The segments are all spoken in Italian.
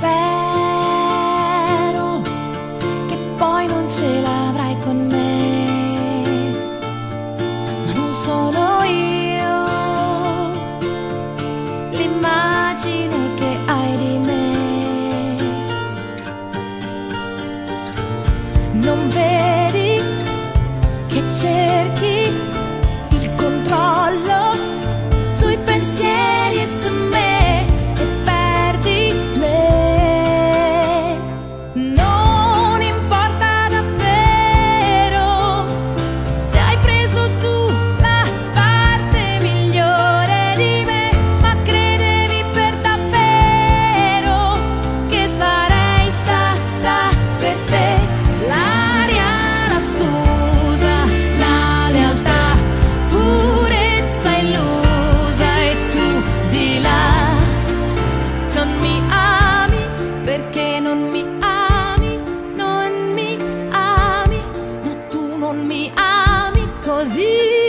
bad. non mi ami così.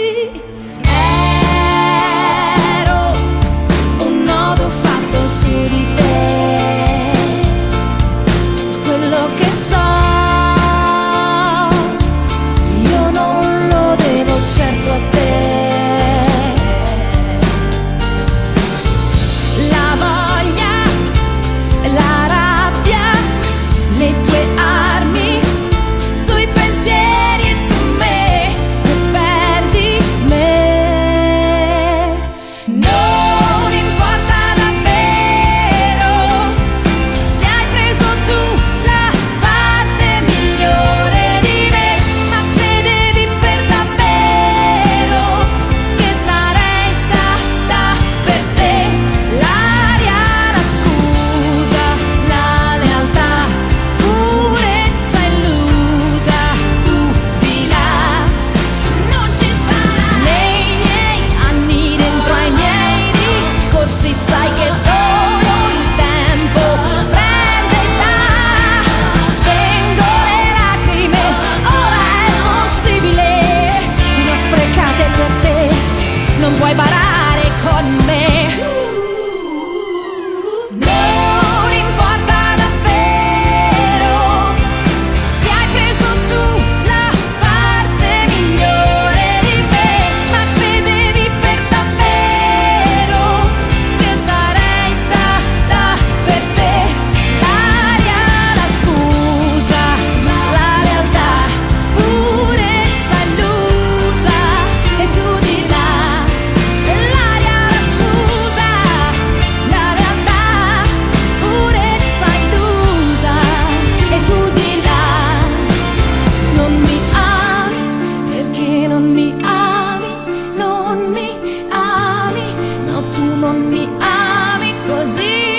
não vai parar. see